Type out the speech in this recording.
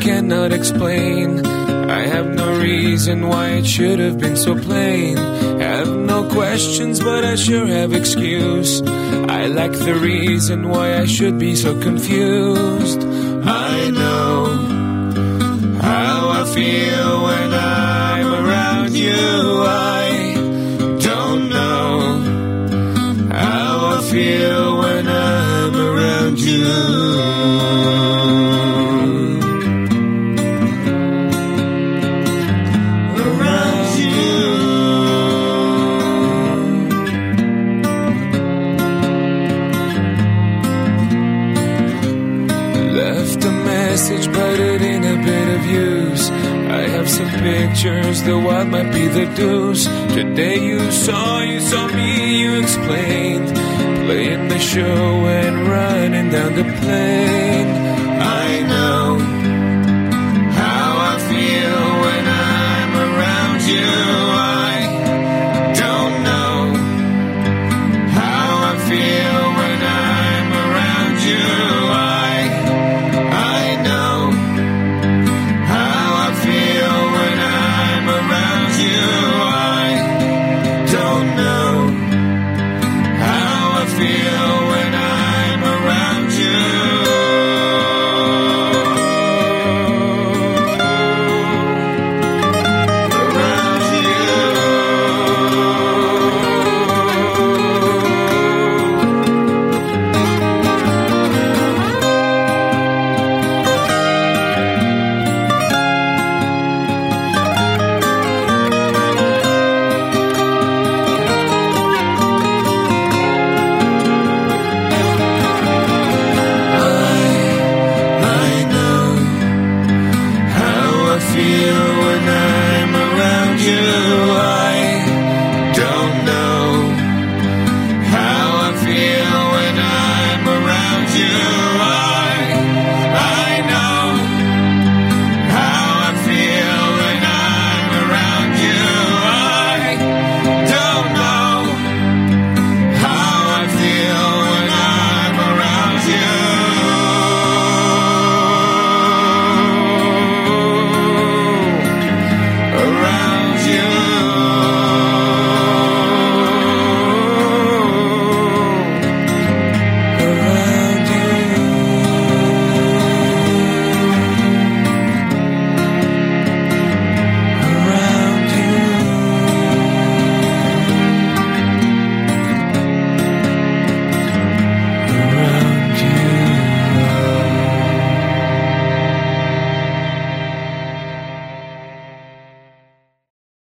cannot explain. I have no reason why it should have been so plain. Have no questions, but I sure have excuse. I lack the reason why I should be so confused. I know how I feel when I'm around you. I don't know how I feel when I'm around you. Pictures, though what might be the deuce. Today you saw, you saw me, you explained. Playing the show and running down the plane. feel.